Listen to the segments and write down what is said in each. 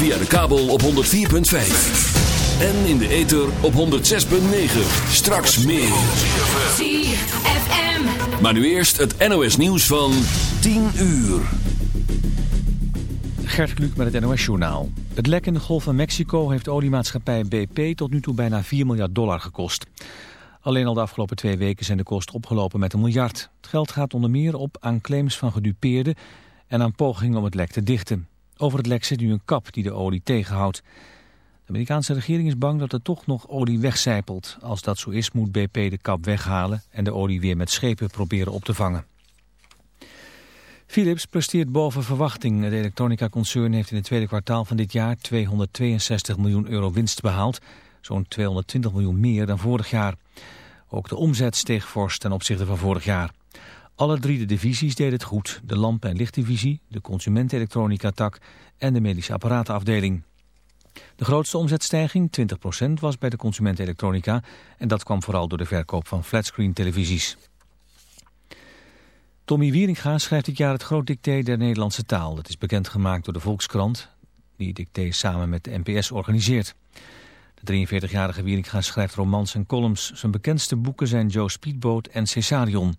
Via de kabel op 104.5. En in de ether op 106.9. Straks meer. ZFM. Maar nu eerst het NOS nieuws van 10 uur. Gert Kluk met het NOS-journaal. Het lek in de Golf van Mexico heeft oliemaatschappij BP tot nu toe bijna 4 miljard dollar gekost. Alleen al de afgelopen twee weken zijn de kosten opgelopen met een miljard. Het geld gaat onder meer op aan claims van gedupeerden en aan pogingen om het lek te dichten. Over het lek zit nu een kap die de olie tegenhoudt. De Amerikaanse regering is bang dat er toch nog olie wegcijpelt. Als dat zo is moet BP de kap weghalen en de olie weer met schepen proberen op te vangen. Philips presteert boven verwachting. Het elektronica-concern heeft in het tweede kwartaal van dit jaar 262 miljoen euro winst behaald. Zo'n 220 miljoen meer dan vorig jaar. Ook de omzet steeg fors ten opzichte van vorig jaar. Alle drie de divisies deden het goed. De lampen- en lichtdivisie, de consumentenelektronica-tak en de medische apparatenafdeling. De grootste omzetstijging, 20%, was bij de consumentenelektronica en dat kwam vooral door de verkoop van flatscreen televisies. Tommy Wieringa schrijft dit jaar het groot dicté der Nederlandse taal. Dat is bekendgemaakt door de Volkskrant, die dicté samen met de NPS organiseert. De 43-jarige Wieringa schrijft romans en columns. Zijn bekendste boeken zijn Joe Speedboat en Cesarion.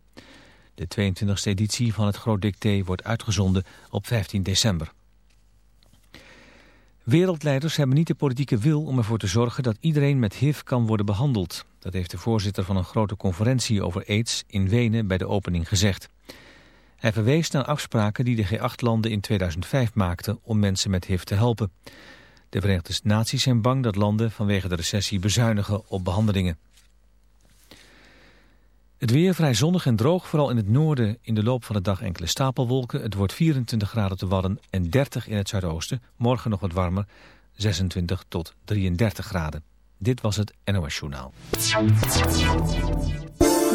De 22e editie van het groot dicté wordt uitgezonden op 15 december. Wereldleiders hebben niet de politieke wil om ervoor te zorgen dat iedereen met HIV kan worden behandeld. Dat heeft de voorzitter van een grote conferentie over aids in Wenen bij de opening gezegd. Hij verwees naar afspraken die de G8-landen in 2005 maakten om mensen met HIV te helpen. De Verenigde Naties zijn bang dat landen vanwege de recessie bezuinigen op behandelingen. Het weer vrij zonnig en droog, vooral in het noorden in de loop van de dag enkele stapelwolken. Het wordt 24 graden te Wadden en 30 in het zuidoosten. Morgen nog wat warmer, 26 tot 33 graden. Dit was het NOS Journaal.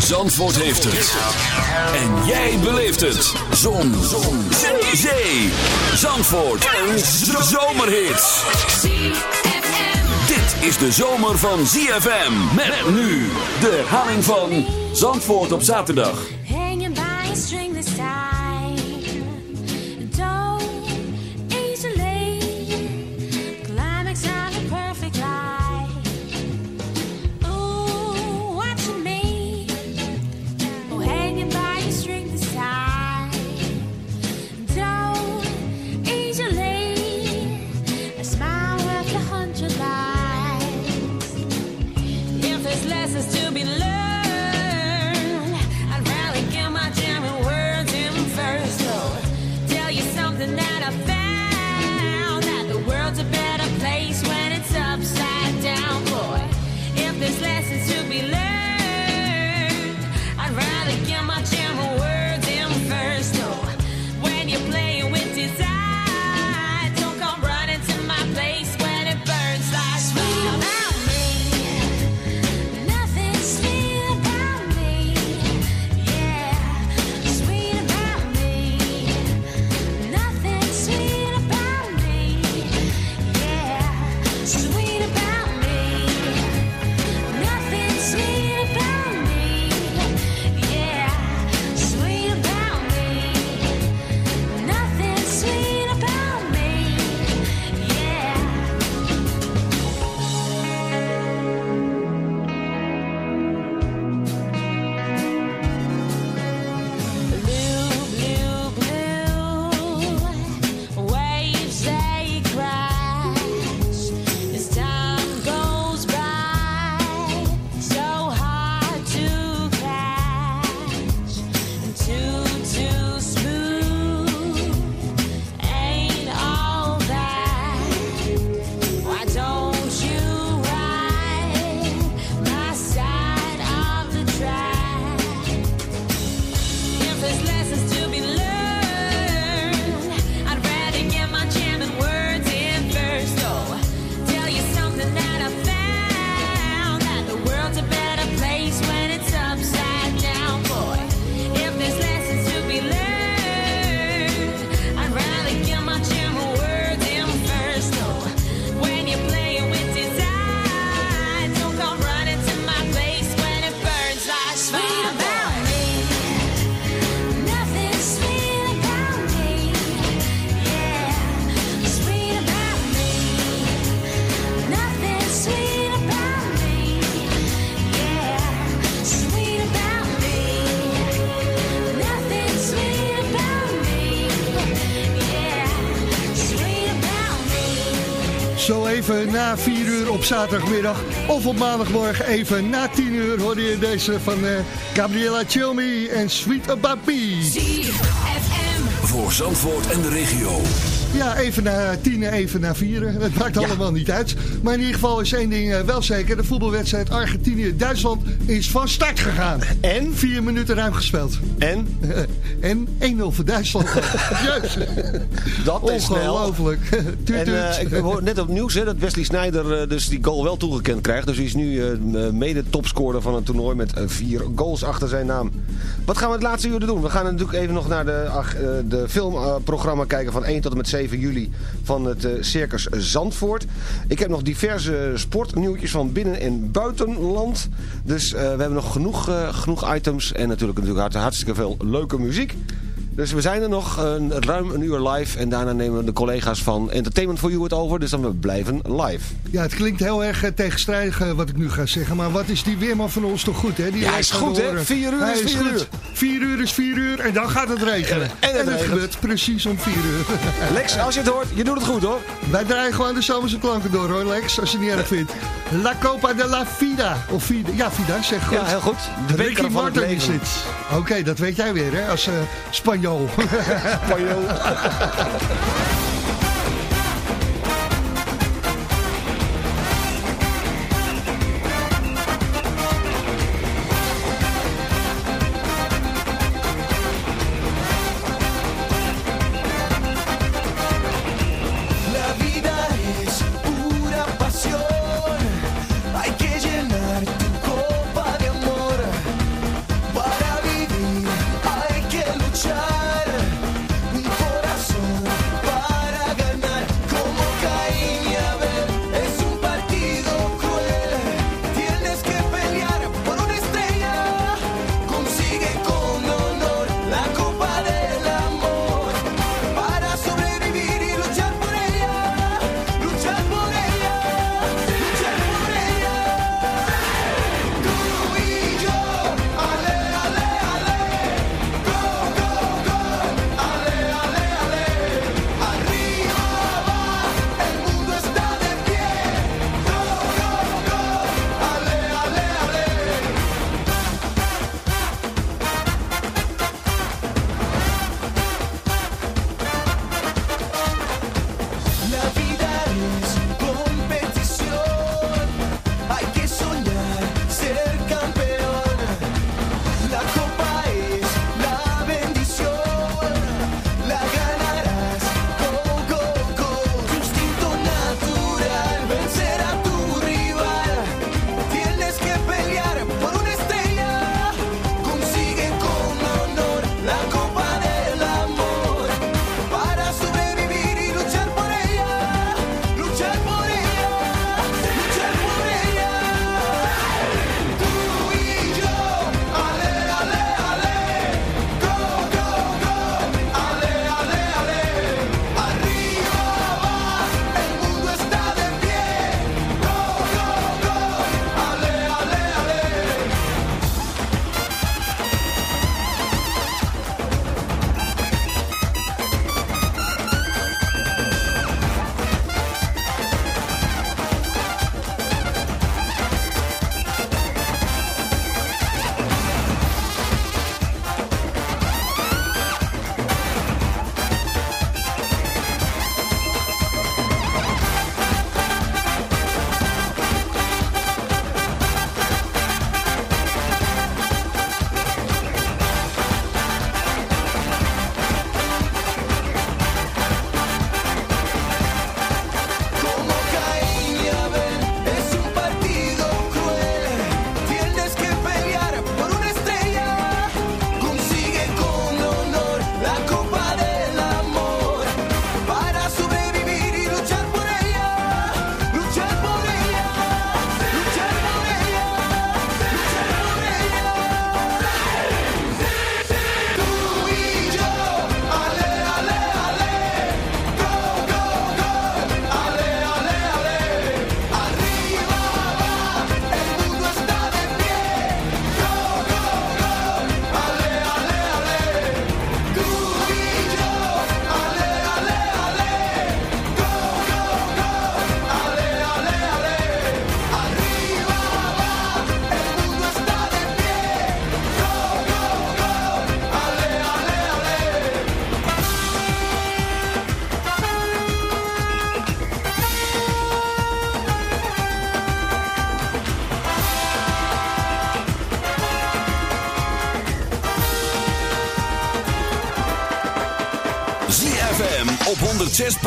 Zandvoort heeft het. En jij beleeft het. Zon. Zon. Zee. Zandvoort. Een zomerhit. Dit is de zomer van ZFM. Met nu de herhaling van Zandvoort op zaterdag. Zaterdagmiddag of op maandagmorgen even na 10 uur hoorde je deze van eh, Gabriella Chilmi en Sweet About. Voor Zandvoort en de regio. Ja, even na tien, even na vieren. Het maakt allemaal niet uit. Maar in ieder geval is één ding eh, wel zeker. De voetbalwedstrijd Argentinië-Duitsland is van start gegaan. En? Vier minuten ruim gespeeld. En? En 1-0 voor Duitsland. Juist. Dat is. Ongelooflijk. Tuut, En eh, ik hoor net op nieuws hè, dat Wesley Sneijder eh, dus die goal wel toegekend krijgt. Dus hij is nu eh, mede topscorer van het toernooi met vier goals achter zijn naam. Wat gaan we het laatste uur doen? We gaan natuurlijk even nog naar de, de filmprogramma kijken van 1 tot en met 7 juli van het eh, Circus Zandvoort. Ik heb nog diverse sportnieuwtjes van binnen- en buitenland. Dus eh, we hebben nog genoeg, eh, genoeg items en natuurlijk, natuurlijk hart- hartstikke veel leuke muziek. Dus we zijn er nog een, ruim een uur live. En daarna nemen de collega's van Entertainment for You het over. Dus dan we blijven live. Ja, het klinkt heel erg eh, tegenstrijdig eh, wat ik nu ga zeggen. Maar wat is die weerman van ons toch goed, hè? Die Ja, hij is goed, hè? Vier uur Hij is vier goed. uur. Vier uur is vier uur en dan gaat het regenen. En het regent. gebeurt precies om vier uur. Lex, als je het hoort, je doet het goed hoor. Wij draaien gewoon de zomerse klanken door, hoor, Lex. Als je het niet erg vindt. La Copa de la Vida. Of Vida. Ja, Vida, zeg goed. Ja, heel goed. De Ricky van het Martin is leven. dit. Oké, dat weet jij weer, hè? Als eh Spanjool. Spanjool. La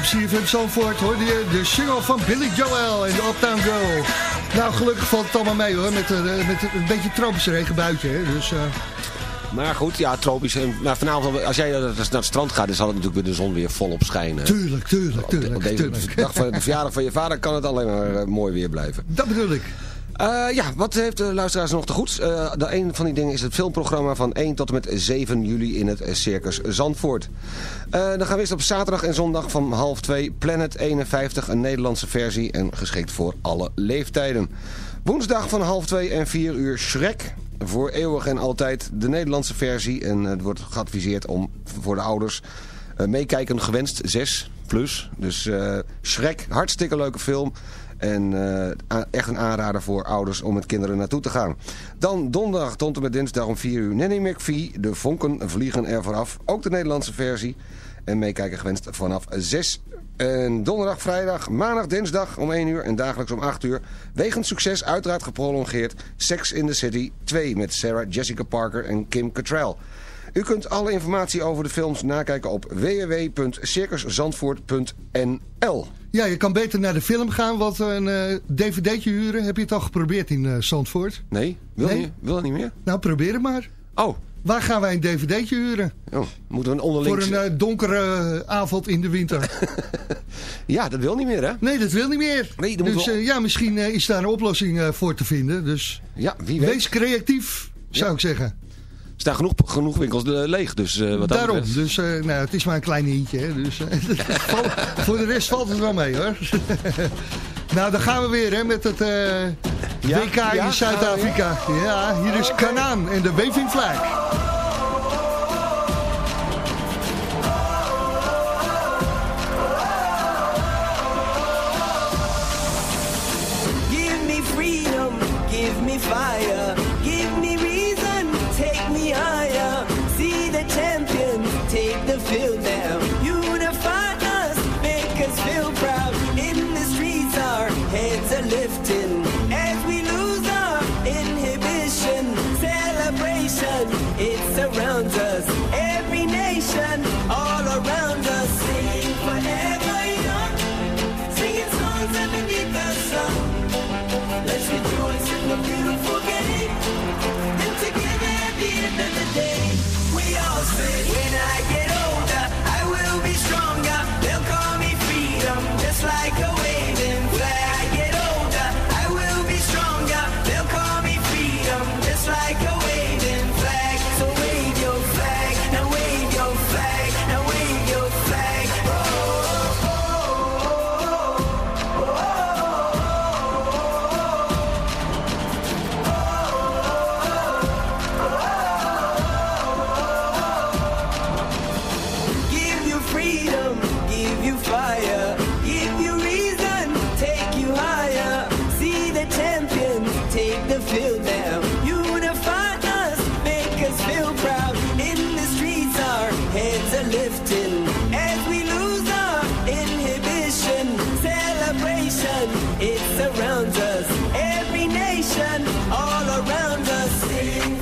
Op CFM Zandvoort hoorde je de single van Billy Joel en de Uptown Girl. Nou, gelukkig valt het allemaal mee hoor, met, een- met een beetje tropisch regenbuitje. Hè? Dus, eh, Maar goed, ja, tropisch. Maar vanavond, als jij naar het strand gaat, dan zal het natuurlijk weer de zon weer volop schijnen. tuurlijk, tuurlijk, Op tuurlijk, deze tuurlijk. dag van de verjaardag van je vader kan het alleen maar eh, mooi weer blijven. Dat bedoel ik. Eh, ja, wat heeft de luisteraars nog te goed? Eh, de een van die dingen is het filmprogramma van 1 tot en met 7 juli in het Circus Zandvoort. Eh, dan gaan we eerst op zaterdag en zondag van half 2 Planet 51, een Nederlandse versie en geschikt voor alle leeftijden. Woensdag van half 2 en 4 uur Shrek. Voor eeuwig en altijd de Nederlandse versie. En eh, het wordt geadviseerd om voor de ouders eh, meekijken gewenst 6 plus. Dus eh Shrek, hartstikke leuke film. En eh, echt een aanrader voor ouders om met kinderen naartoe te gaan. Dan donderdag tot en met dinsdag om 4 uur Nanny McPhee. De vonken vliegen er vooraf. Ook de Nederlandse versie. En meekijken gewenst vanaf 6 en donderdag, vrijdag, maandag, dinsdag om 1 uur en dagelijks om 8 uur. Wegens succes uiteraard geprolongeerd Sex in the City 2 met Sarah Jessica Parker en Kim Cattrall. U kunt alle informatie over de films nakijken op www.circuszandvoort.nl Ja, je kan beter naar de film gaan, want een eh, dvd'tje huren, heb je het al geprobeerd in eh, Zandvoort? Nee? Wil, Nee? Niet, wil dat niet meer? Nou, probeer het maar. Oh, Waar gaan wij een dvd'tje huren? oh moeten we een onderling... Voor een eh, donkere avond in de winter. Ja, dat wil niet meer hè? Nee, dat wil niet meer. Nee, dan dus ja, misschien is daar een oplossing voor te vinden. Dus Ja, wie weet. wees creatief, zou Ja. ik zeggen. Er staan genoeg, genoeg winkels eh, leeg, dus eh, wat Daarom. betreft- Dus eh, nou, het is maar een klein hintje. Hè, dus, voor de rest valt het wel mee hoor. nou, dan gaan we weer hè, met het Ja? WK Ja? in Zuid-Afrika. Ja, hier is Kanaan en de Waving Flag.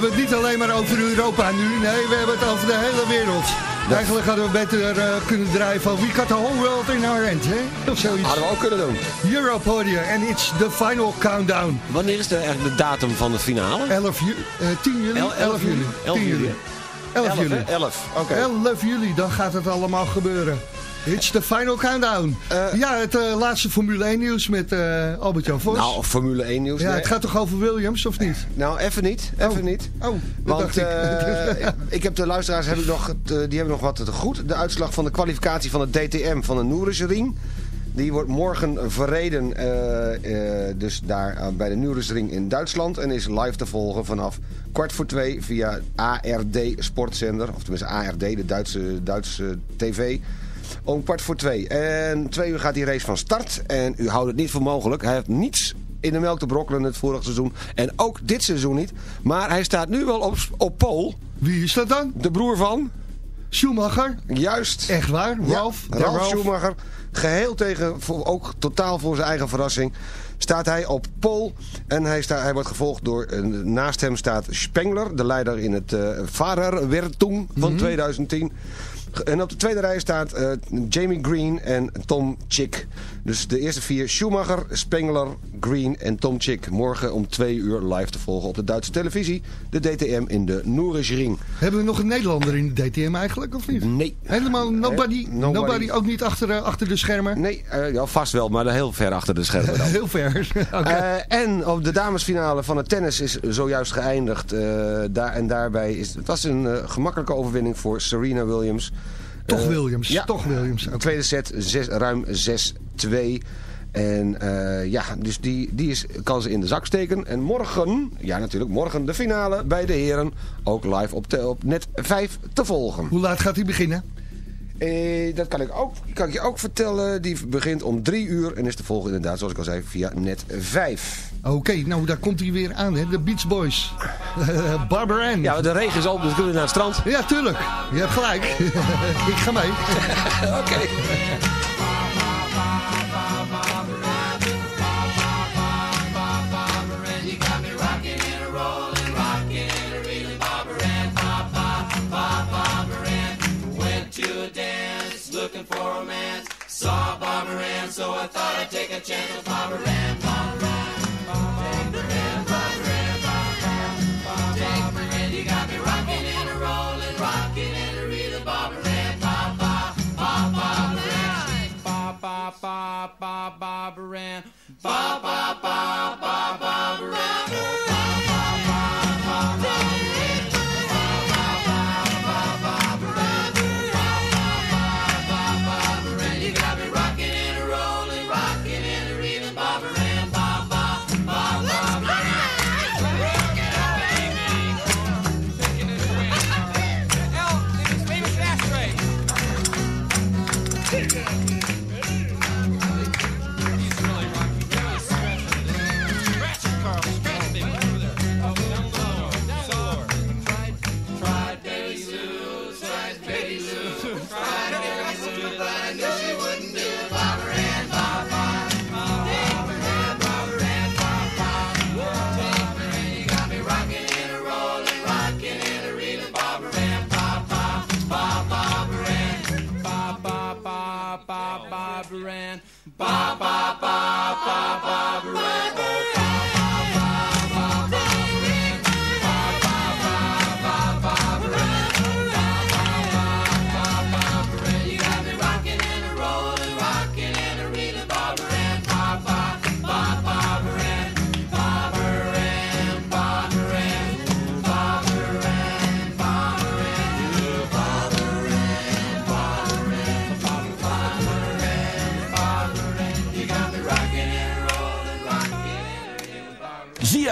hebben het niet alleen maar over Europa nu. Nee, we hebben het over de hele wereld. Eigenlijk hadden we beter eh, kunnen draaien van We got the whole world in our hands, hè? Of zoiets. Hadden we ook kunnen doen. Europe hoor je. En it's the final countdown. Wanneer is de, eigenlijk de datum van de finale? 11 juli, eh, 10 juli? El- 11 juli. 11 10 juli. 11 11, juli. hè? 11, oké. 11 juli, dan gaat het allemaal gebeuren. It's the final countdown. Eh, ja, het eh, laatste Formule 1 nieuws met eh Albert-Jan Vos. Nou, Formule 1 nieuws. ja, nee. het gaat toch over Williams, of niet? Nou, even niet. Even niet. Oh, Want ik. ik heb de luisteraars heb ik nog, die hebben nog wat te goed. De uitslag van de kwalificatie van het DTM van de Noerisring. Die wordt morgen verreden dus daar bij de Noerisring in Duitsland. En is live te volgen vanaf kwart voor twee via ARD Sportzender. Of tenminste ARD, de Duitse, Duitse tv. Om kwart voor twee. En twee uur gaat die race van start. En u houdt het niet voor mogelijk. Hij heeft niets in de melk te brokkelen het vorige seizoen. En ook dit seizoen niet. Maar hij staat nu wel op, op pole. Wie is dat dan? De broer van, Schumacher? juist, Echt waar? Ralf? ja, De Ralf Schumacher. Geheel tegen, ook totaal voor zijn eigen verrassing, staat hij op pole. En hij, staat, hij wordt gevolgd door, eh, naast hem staat Spengler, de leider in het uh, van 2010. En op de tweede rij staat eh, Jamie Green en Tom Chick. Dus de eerste vier Schumacher, Spengler, Green en Tom Chick. Morgen om twee uur live te volgen op de Duitse televisie. De DTM in de Noerisring. Hebben we nog een Nederlander in de DTM eigenlijk, of niet? Nee. Helemaal nobody? Nobody. nobody. ook niet achter, eh, achter de schermen? Nee, eh, ja, vast wel, maar heel ver achter de schermen dan. Heel ver. Eh, en op de damesfinale van het tennis is zojuist geëindigd. daar, en daarbij is het was een gemakkelijke overwinning voor Serena Williams. toch Williams, ja. toch Williams. De tweede set zes, ruim 6-2. En eh, ja, dus die, die is, kan ze in de zak steken. En morgen, ja natuurlijk, morgen de finale bij de heren. Ook live op, te- op net 5 te volgen. Hoe laat gaat hij beginnen? Eh, dat kan ik, ook, kan ik je ook vertellen. Die begint om 3 uur en is te volgen inderdaad, zoals ik al zei, via net 5. Oké, nou daar komt hij weer aan, hè? De Beach Boys. Barbara Ann. Ja, de regen is op, dus kunnen we naar het strand. Ja, tuurlijk. Je hebt gelijk. ik ga mee. Oké. Saw Barbara Ann, so I thought I'd take a chance with Barbara Ann. Barbara Ann, Barbara Ann, Barbara Ann, Barbara Ann, Barbara Ann. Take you got me rocking and a rolling, rocking and a reeling, Barbara Ann, Barbara, Barbara Ann, Barbara, Barbara Ann, Barbara, Barbara Ann.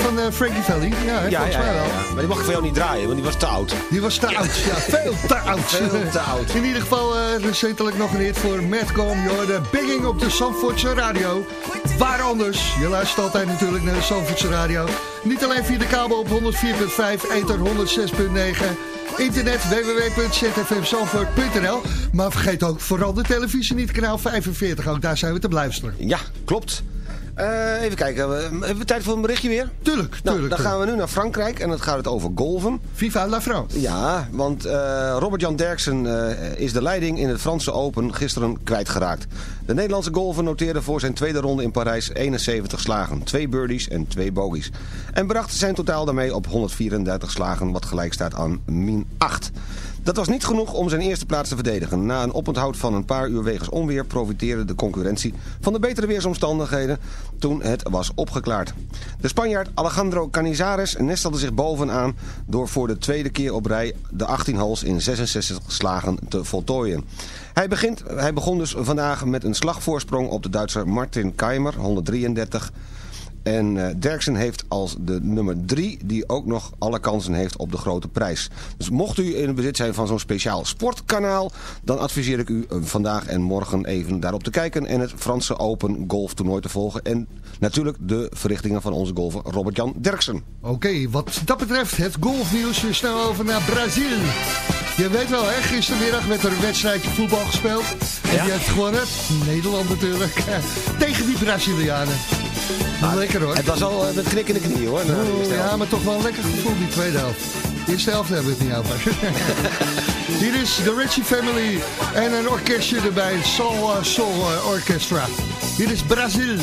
Van eh, Frankie Valli? Ja, Ja, volgens mij wel. Maar die mag ik van jou niet draaien, want die was te oud. Die was te oud. Ja, veel te oud. Veel te oud. In ieder geval eh, recentelijk nog een hit voor Madcom. Je hoorde Bigging op de Zandvoortse radio. Waar anders? Je luistert altijd natuurlijk naar de Zandvoortse radio. Niet alleen via de kabel op 104.5, ether 106.9... Internet www.zfmzandvoort.nl Maar vergeet ook vooral de televisie niet, kanaal 45. Ook daar zijn we te beluisteren. Ja, klopt. Eh, even kijken, hebben we tijd voor een berichtje weer? Tuurlijk, Nou, tuurlijk. dan gaan we nu naar Frankrijk en dan gaat het over golven. Viva la France. Ja, want eh, Robert-Jan Derksen eh, is de leiding in het Franse Open gisteren kwijtgeraakt. De Nederlandse golfer noteerde voor zijn tweede ronde in Parijs 71 slagen. Twee birdies en twee bogies. En bracht zijn totaal daarmee op 134 slagen, wat gelijk staat aan min 8. Dat was niet genoeg om zijn eerste plaats te verdedigen. Na een oponthoud van een paar uur wegens onweer profiteerde de concurrentie van de betere weersomstandigheden toen het was opgeklaard. De Spanjaard Alejandro Canizares nestelde zich bovenaan door voor de tweede keer op rij de 18 holes in 66 slagen te voltooien. Hij, begint, hij begon dus vandaag met een slagvoorsprong op de Duitser Martin Keimer, 133 en eh, Derksen heeft als de nummer 3 die ook nog alle kansen heeft op de grote prijs. Dus mocht u in bezit zijn van zo'n speciaal sportkanaal... dan adviseer ik u eh, vandaag en morgen even daarop te kijken... en het Franse Open Golf toernooi te volgen. En natuurlijk de verrichtingen van onze golfer Robert-Jan Derksen. Oké, wat dat betreft het golfnieuws. We snel over naar Brazil. Je weet wel, hè, gistermiddag werd er een wedstrijdje voetbal gespeeld. En die heeft gewonnen, Nederland natuurlijk, tegen die Brazilianen. Lekker hoor. Het was al eh, met knikkende knieën hoor. ja, maar toch wel een lekker gevoel die tweede helft. De eerste helft hebben we het niet over. Hier is de Ritchie Family en een orkestje erbij, Soul uh, Soul uh, Orchestra. Hier is Brazil.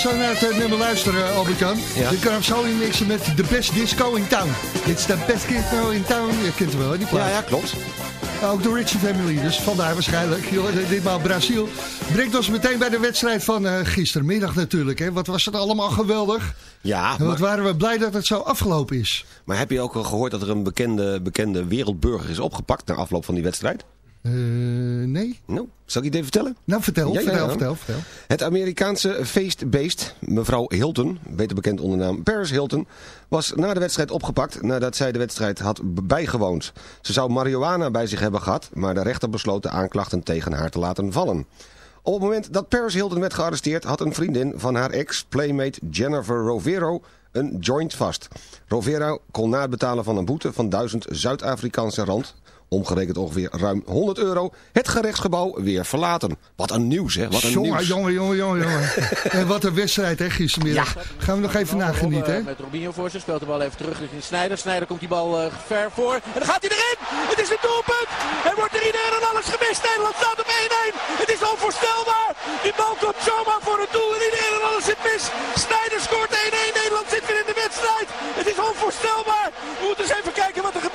Zo naar het eh, nummer luisteren, Albert-Jan. Ja. Je kan hem zo inmixen met The Best Disco in Town. It's the best disco in town. Je kent hem wel, hè, die plaat. Ja, ja, klopt. Ook de Richie Family, dus vandaar waarschijnlijk. Joh, ditmaal Brazil. Brengt ons meteen bij de wedstrijd van eh, gistermiddag natuurlijk. Hè. Wat was het allemaal geweldig. Ja, En wat maar, waren we blij dat het zo afgelopen is. maar heb je ook al gehoord dat er een bekende, bekende wereldburger is opgepakt na afloop van die wedstrijd? Eh, nee? Nou, zal ik je het even vertellen? Nou, vertel, Ja, vertel, ja. vertel, vertel. Het Amerikaanse feestbeest, mevrouw Hilton, beter bekend onder de naam Paris Hilton, was na de wedstrijd opgepakt nadat zij de wedstrijd had bijgewoond. Ze zou marihuana bij zich hebben gehad, maar de rechter besloot de aanklachten tegen haar te laten vallen. Op het moment dat Paris Hilton werd gearresteerd had een vriendin van haar ex-playmate Jennifer Rovero een joint vast. Rovero kon na het betalen van een boete van 1000 Zuid-Afrikaanse rand, omgerekend ongeveer ruim 100 euro, het gerechtsgebouw weer verlaten. Wat een nieuws hè, wat een Jongen, nieuws. jongen, jongen, jongen, jongen. en wat een wedstrijd, hè, gistermiddag. Gaan we nog even nagenieten, hè? Met Robinho voor zich speelt de bal even terug richting Snijder. Snijder komt die bal eh, ver voor. En dan gaat hij erin. Het is een doelpunt. Er wordt er iedereen en alles gemist. Nederland staat op 1-1. Het is onvoorstelbaar. Die bal komt zomaar voor het doel en iedereen en alles zit mis. Snijder scoort 1-1. Nederland zit weer in de wedstrijd. Het is onvoorstelbaar. We moeten eens even kijken wat er gebeurt.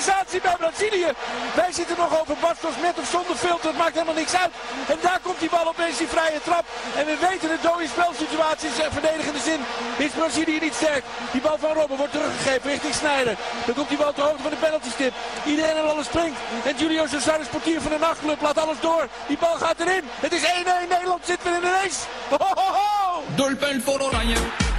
Totale desorganisatie bij Brazilië. Wij zitten nog over Bastos met of zonder filter. Het maakt helemaal niks uit. En daar komt die bal opeens die vrije trap. En we weten de dode spelsituaties en verdedigende zin is Brazilië niet sterk. Die bal van Robben wordt teruggegeven richting Snijder. Dan komt die bal ter hoogte van de penaltystip. Iedereen en alles springt. En Julio Cesar, de sportier van de nachtclub, laat alles door. Die bal gaat erin. Het is 1-1. Nederland zit weer in de race. Ho, ho, ho. Doelpunt voor Oranje.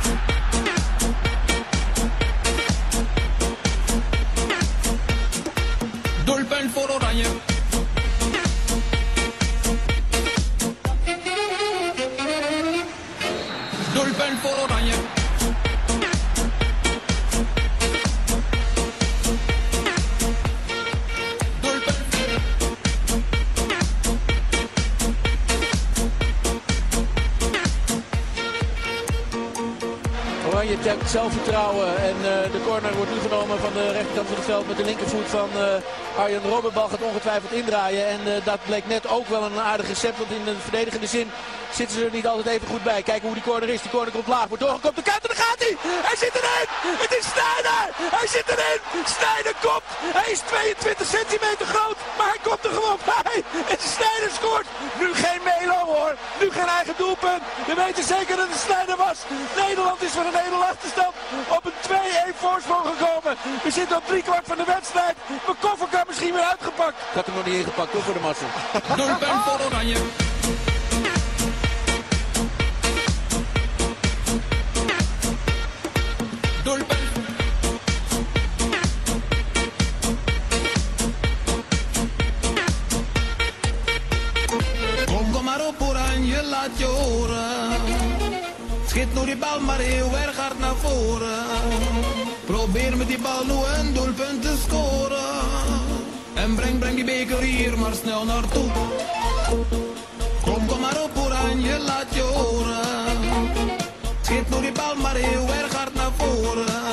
Doelpunt voor Oranje. Zelfvertrouwen en eh, de corner wordt nu genomen van de rechterkant van het veld met de linkervoet van eh, Arjen Robben. Bal gaat ongetwijfeld indraaien en eh, dat bleek net ook wel een aardig recept, want in de verdedigende zin zitten ze er niet altijd even goed bij. Kijken hoe die corner is. Die corner komt laag, wordt doorgekomen. De kant en daar gaat hij! Hij zit erin! Het is Snijder! Hij zit erin! Snijder komt! Hij is 22 centimeter groot, maar hij komt er gewoon bij! En Snijder scoort! Nu geen Melo hoor! Nu geen eigen doelpunt! We weten zeker dat het Snijder was! Nederland is van een hele achterstand op een 2-1 voorsprong gekomen. We zitten op drie kwart van de wedstrijd. Mijn koffer kan misschien weer uitgepakt. Ik had hem nog niet ingepakt, toch voor de massa. Doelpunt voor Oranje. Probeer met die bal nu een doelpunt te scoren. En breng, breng die beker hier maar snel naartoe. Kom, kom maar op Oranje, laat je horen. Schiet nu die bal maar heel erg hard naar voren.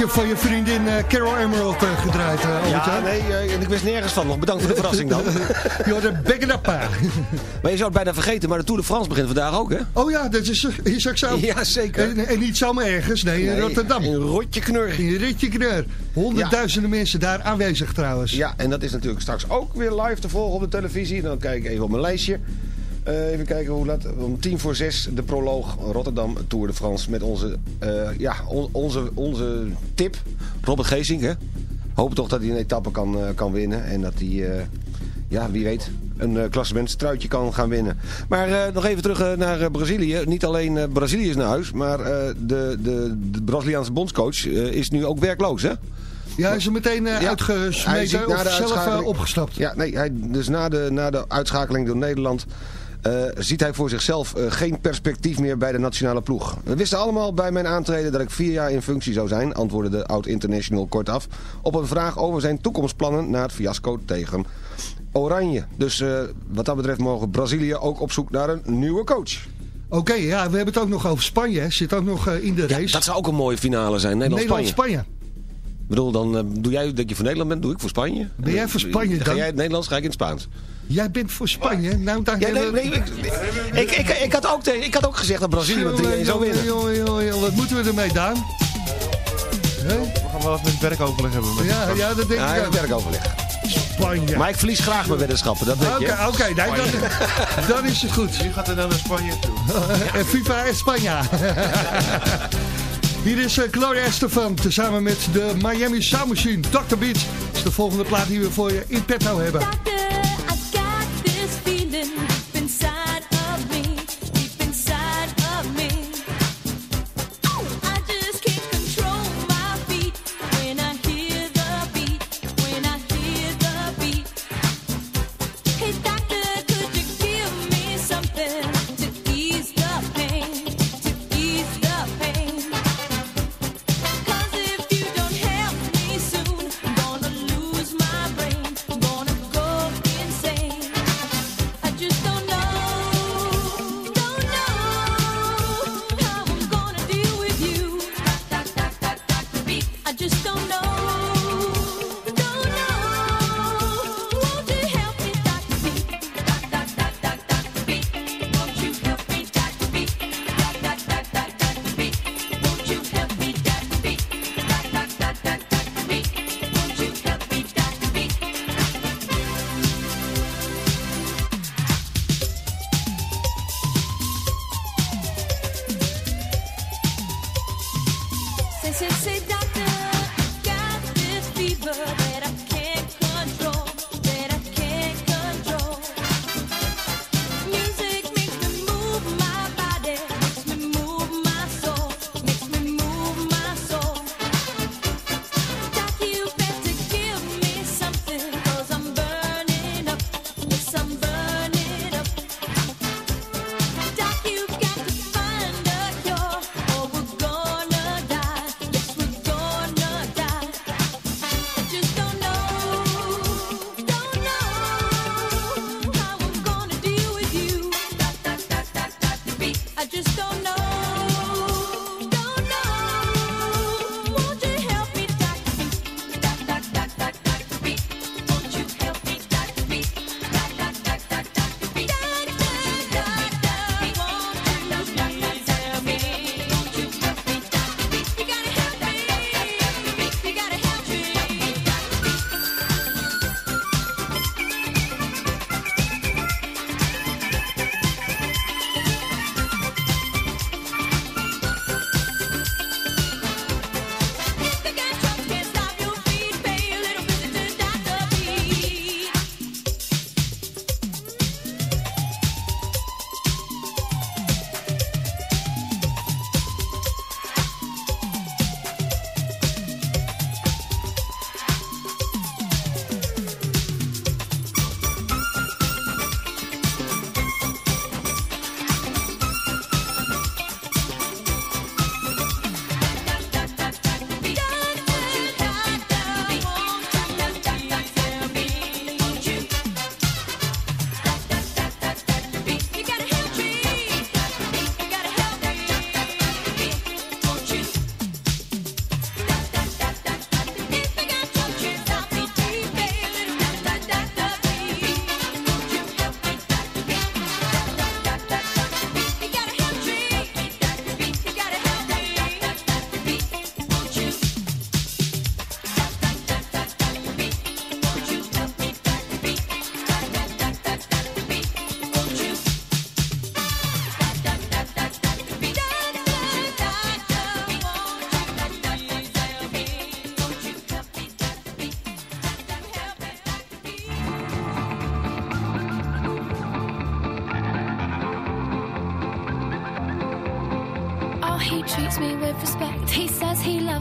Een van je vriendin eh, Carol Emerald eh, gedraaid, eh, Ja, nee, en ik wist nergens van nog. Bedankt voor de verrassing dan. Je hoorde back it up. maar je zou het bijna vergeten, maar de Tour de France begint vandaag ook, hè? Oh ja, dat is, is ook zo. Ja, zeker. En, en niet zomaar ergens, nee, in Nee, Rotterdam. In Rotje Knur. In Ritje Kneur. Honderdduizenden mensen daar aanwezig trouwens. Ja, en dat is natuurlijk straks ook weer live te volgen op de televisie. Dan kijk ik even op mijn lijstje. Eh, even kijken hoe laat. Om tien voor zes de proloog Rotterdam Tour de France. Met onze, eh, ja, on- onze, onze tip. Robert Geesink, hè. Hoop toch dat hij een etappe kan, eh, kan winnen. En dat hij, ja, wie weet, een uh, klassementstruitje kan gaan winnen. Maar nog even terug naar Brazilië. Niet alleen Brazilië is naar huis. Maar de, de, de Braziliaanse bondscoach is nu ook werkloos, hè. Ja, hij is er meteen eh, Ja, hij uitgesmeten of zelf uitschakeling- opgestapt. Ja, nee, hij, dus na de, na de uitschakeling door Nederland... eh, ziet hij voor zichzelf eh, geen perspectief meer bij de nationale ploeg. We wisten allemaal bij mijn aantreden dat ik vier jaar in functie zou zijn... antwoordde de oud-international kortaf... op een vraag over zijn toekomstplannen na het fiasco tegen Oranje. Dus eh, wat dat betreft mogen Brazilië ook op zoek naar een nieuwe coach. Oké, ja, we hebben het ook nog over Spanje. Zit ook nog eh, in de race. Dat zou ook een mooie finale zijn, Nederland-Spanje. Ik bedoel, dan doe jij dat je voor Nederland bent, doe ik voor Spanje. Ben jij voor Spanje Ga dan? jij het Nederlands, ga ik in het Spaans. Jij bent voor Spanje. Nou, dan Ja, nee, nee, ik, ik, ik, ik, had ook tegen, ik had ook gezegd dat Brazilië met 3-1 zou winnen. jongen, jongen, jongen, Wat moeten we ermee, Daan? Hè? We gaan wel even met werkoverleg hebben. Met Ja, ja, dat denk Ja, ik het ook. werkoverleg. Spanje. Maar ik verlies graag mijn weddenschappen, dat weet Oké, je. oké, nee, dan, dan is het goed. Wie gaat er dan naar Spanje toe? En FIFA en Spanje. Hier is eh, Gloria Estefan tezamen met de Miami Sound Machine. Dr. Beats is de volgende plaat die we voor je in petto hebben. Doctor,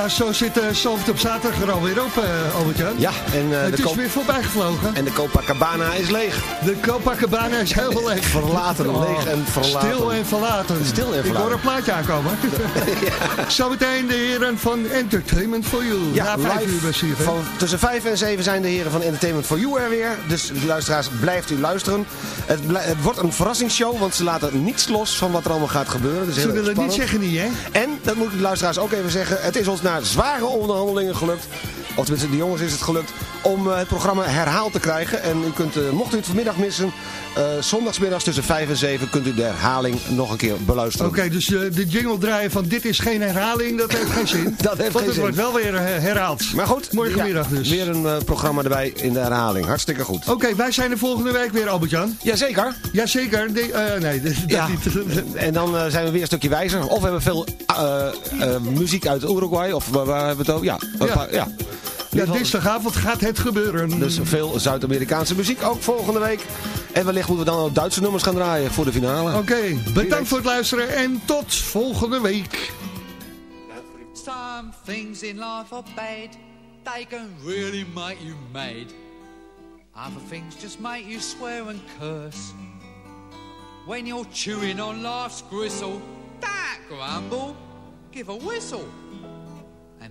Ja, zo zit uh, Zalvert op zaterdag er alweer op, uh, Albert-Jan. Ja, en eh, Het de, is weer voorbij gevlogen. en de Copacabana is leeg. De Copacabana is helemaal leeg. Verlaten, leeg en verlaten. Stil en verlaten. Stil en Ik verlaten. hoor een plaatje aankomen. Zometeen de heren van Entertainment for You. Ja, Na vijf live uur bij CFM. van tussen 5 en 7 zijn de heren van Entertainment for You er weer. Dus luisteraars, blijft u luisteren. Het, het wordt een verrassingsshow, want ze laten niets los van wat er allemaal gaat gebeuren. Dus Ze willen niet zeggen niet, hè? En, dat moet ik de luisteraars ook even zeggen, het is ons na zware onderhandelingen gelukt, of tenminste de jongens is het gelukt, om eh, het programma herhaald te krijgen. En u kunt, eh, mocht u het vanmiddag missen, eh zondagsmiddags tussen 5 en 7 kunt u de herhaling nog een keer beluisteren. Oké, dus de jingle draaien van dit is geen herhaling, dat heeft geen zin. Dat heeft Want geen het zin. wordt wel weer herhaald. Maar goed, Morgenmiddag ja, dus. weer een programma erbij in de herhaling. Hartstikke goed. Oké, wij zijn er volgende week weer, Albert-Jan. Jazeker. Jazeker. De, eh, nee, dat Ja. niet. En dan zijn we weer een stukje wijzer. Of we hebben veel muziek uit Uruguay. Of waar, hebben we het over? Ja. een Ja. paar- ja. Ja, dinsdagavond gaat het gebeuren. Dus veel Zuid-Amerikaanse muziek ook volgende week. En wellicht moeten we dan ook Duitse nummers gaan draaien voor de finale. Oké, bedankt voor het luisteren en tot volgende week. Some things in life are bad, they can really make you mad. Other things just make you swear and curse. When you're chewing on life's gristle, that grumble, give a whistle.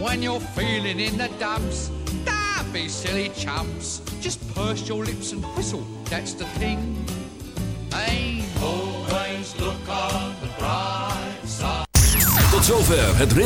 When you're feeling in the dumps, don't be silly chumps. Just purse your lips and whistle, that's the thing. Ain't always look on the bright side. Tot zover het rit.